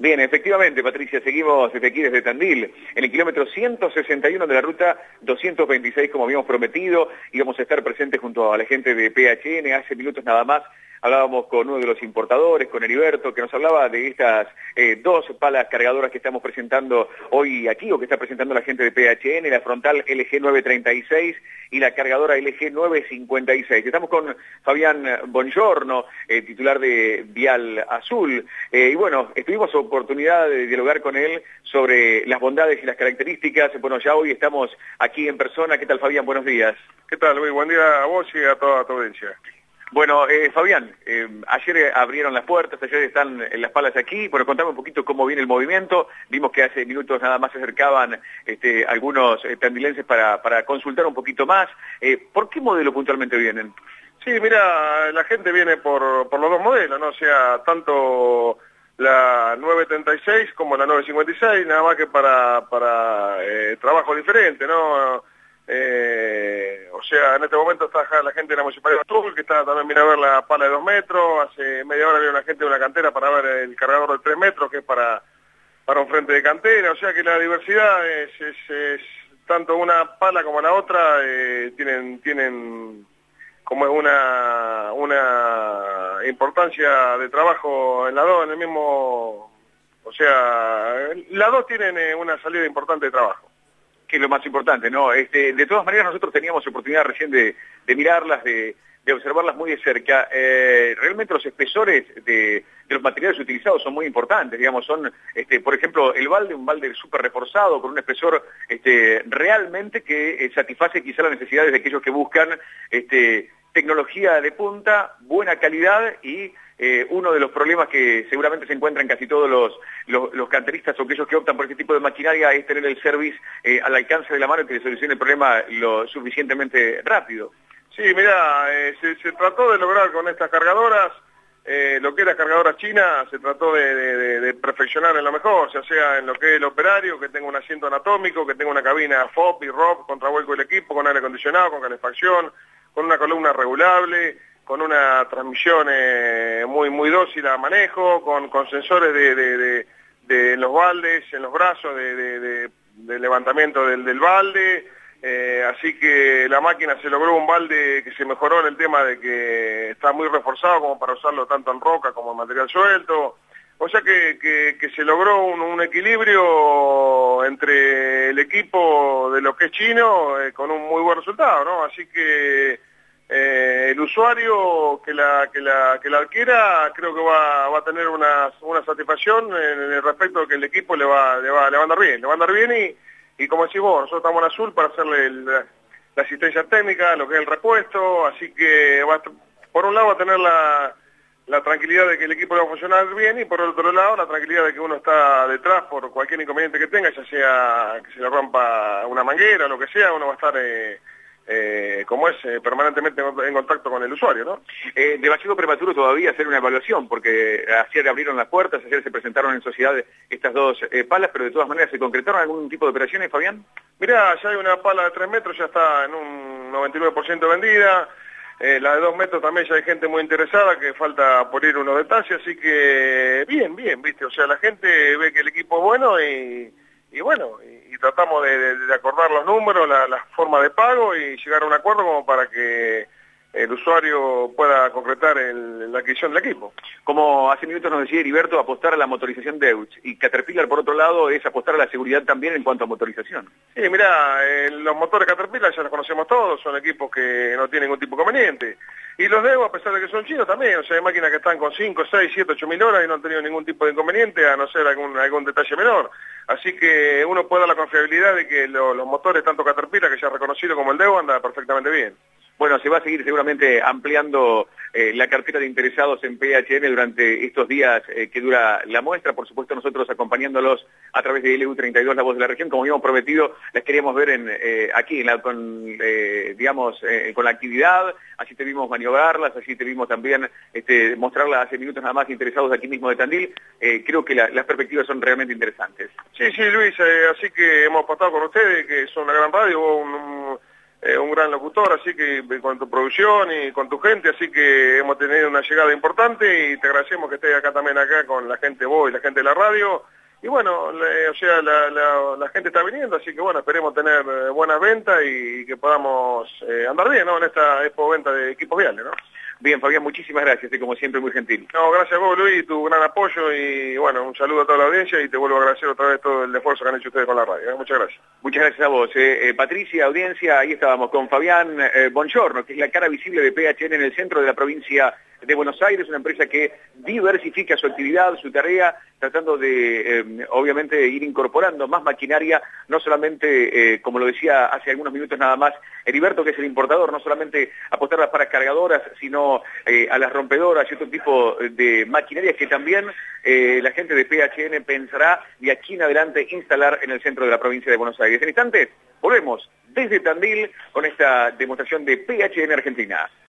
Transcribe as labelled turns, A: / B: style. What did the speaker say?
A: Bien, efectivamente, Patricia, seguimos desde aquí, desde Tandil, en el kilómetro 161 de la ruta 226, como habíamos prometido, íbamos a estar presentes junto a la gente de PHN, hace minutos nada más hablábamos con uno de los importadores, con Heriberto, que nos hablaba de estas eh, dos palas cargadoras que estamos presentando hoy aquí, o que está presentando la gente de PHN, la frontal LG 936 y la cargadora LG 956. Estamos con Fabián Bongiorno, eh, titular de Vial Azul, eh, y bueno, tuvimos oportunidad de dialogar con él sobre las bondades y las características. Bueno, ya hoy estamos aquí en persona. ¿Qué tal, Fabián? Buenos días.
B: ¿Qué tal, Luis? Buen día a vos y a toda tu audiencia.
A: Bueno, eh, Fabián, eh, ayer abrieron las puertas, ayer están en las palas aquí. Bueno, contame un poquito cómo viene el movimiento. Vimos que hace minutos nada más se acercaban este, algunos eh, para, consultar un poquito más. Eh, ¿Por qué modelo puntualmente vienen?
B: Sí, mira, la gente viene por, los dos modelos, ¿no? O sea, tanto la 936 como la 956, nada más que para, trabajo diferente, ¿no? Eh, o sea, en este momento está la gente de la Municipalidad de Azul, que está también viene a ver la pala de dos metros, hace media hora viene una gente de una cantera para ver el cargador de tres metros, que es para, para un frente de cantera, o sea que la diversidad es, es, tanto una pala como la otra, eh, tienen, tienen como es una, una importancia de trabajo en la dos, en el mismo, o sea, las dos tienen eh, una salida importante de trabajo
A: que es lo más importante, ¿no? Este, de todas maneras, nosotros teníamos oportunidad recién de, mirarlas, de, observarlas muy de cerca. Eh, realmente los espesores de, los materiales utilizados son muy importantes, digamos, son, este, por ejemplo, el balde, un balde súper reforzado, con un espesor este, realmente que eh, satisface quizá las necesidades de aquellos que buscan tecnología de punta, buena calidad y eh, uno de los problemas que seguramente se encuentran casi todos los, los, canteristas o aquellos que optan por este tipo de maquinaria es tener el service eh, al alcance de la mano y que le solucione el problema lo suficientemente rápido.
B: Sí, mira, eh, se, trató de lograr con estas cargadoras lo que era cargadora china, se trató de, perfeccionar en lo mejor, ya sea en lo que es el operario, que tenga un asiento anatómico, que tenga una cabina FOP y ROP, contravuelco del equipo, con aire acondicionado, con calefacción, con una columna regulable, con una transmisión eh, muy muy dócil a manejo, con, con sensores de, de, los baldes, en los brazos de, levantamiento del, del balde, eh, así que la máquina se logró un balde que se mejoró en el tema de que está muy reforzado como para usarlo tanto en roca como en material suelto, o sea que, que, se logró un, equilibrio entre el equipo de lo que es chino eh, con un muy buen resultado, ¿no? Así que eh, el usuario que la, que, la, que la adquiera creo que va, va a tener una, una satisfacción en el respecto de que el equipo le va, le va, le va a andar bien, le va a andar bien y, y como decís vos, nosotros estamos en azul para hacerle la, asistencia técnica, lo que es el repuesto, así que va por un lado va a tener la, la tranquilidad de que el equipo le va a funcionar bien y por otro lado la tranquilidad de que uno está detrás por cualquier inconveniente que tenga, ya sea que se le rompa una manguera, o lo que sea, uno va a estar... Eh, eh, como es eh, permanentemente en contacto con el usuario, ¿no?
A: Eh, demasiado prematuro todavía hacer una evaluación, porque ayer abrieron las puertas, ayer se presentaron en sociedad estas dos eh, palas, pero de todas maneras, ¿se concretaron algún tipo de operaciones, Fabián?
B: Mirá, ya hay una pala de 3 metros, ya está en un 99% vendida, la de 2 metros también ya hay gente muy interesada, que falta por ir unos detalles, así que bien, bien, viste, o sea, la gente ve que el equipo es bueno y y bueno, y, tratamos de, acordar los números, la, forma de pago y llegar a un acuerdo como para que el usuario pueda concretar la adquisición del equipo.
A: Como hace minutos nos decía Heriberto, apostar a la motorización Deutz y Caterpillar por otro lado es apostar a la seguridad también en cuanto a motorización.
B: Sí, mira, eh, los motores Caterpillar ya los conocemos todos, son equipos que no tienen ningún tipo de conveniente. Y los Devo, a pesar de que son chinos también, o sea, hay máquinas que están con 5, 6, 7, 8 mil horas y no han tenido ningún tipo de inconveniente, a no ser algún, algún detalle menor. Así que uno puede dar la confiabilidad de que los motores, tanto Caterpillar, que ya reconocido como el Devo, anda perfectamente bien.
A: Bueno, se va a seguir seguramente ampliando eh, la cartera de interesados en PHN durante estos días eh, que dura la muestra. Por supuesto, nosotros acompañándolos a través de LU32, la voz de la región, como habíamos prometido, les queríamos ver en, eh, aquí, con, digamos, con la actividad. Así te vimos maniobrarlas, así te vimos también este, mostrarlas hace minutos nada más interesados aquí mismo de Tandil. creo que las perspectivas son realmente interesantes.
B: Sí, sí, Luis, así que hemos pasado con ustedes, que son una gran radio, un eh, un gran locutor, así que con tu producción y con tu gente, así que hemos tenido una llegada importante y te agradecemos que estés acá también acá con la gente vos y la gente de la radio. Y bueno, o sea, la, gente está viniendo, así que bueno, esperemos tener eh, buenas ventas y que podamos eh, andar bien, ¿no? En esta expo venta de equipos viales, ¿no?
A: Bien, Fabián, muchísimas gracias y como siempre muy gentil.
B: No, gracias a vos, Luis, tu gran apoyo y bueno, un saludo a toda la audiencia y te vuelvo a agradecer otra vez todo el esfuerzo que han hecho ustedes con la radio. ¿eh? Muchas gracias.
A: Muchas gracias a vos. Eh. Eh, Patricia, audiencia, ahí estábamos con Fabián Bongiorno, que es la cara visible de PHN en el centro de la provincia de Buenos Aires, una empresa que diversifica su actividad, su tarea, tratando de, obviamente, ir incorporando más maquinaria, no solamente, como lo decía hace algunos minutos nada más, Heriberto, que es el importador, no solamente apostar para cargadoras, sino eh, a las rompedoras y otro tipo de maquinarias que también la gente de PHN pensará de aquí en adelante instalar en el centro de la provincia de Buenos Aires. En instantes, volvemos desde Tandil con esta demostración de PHN Argentina.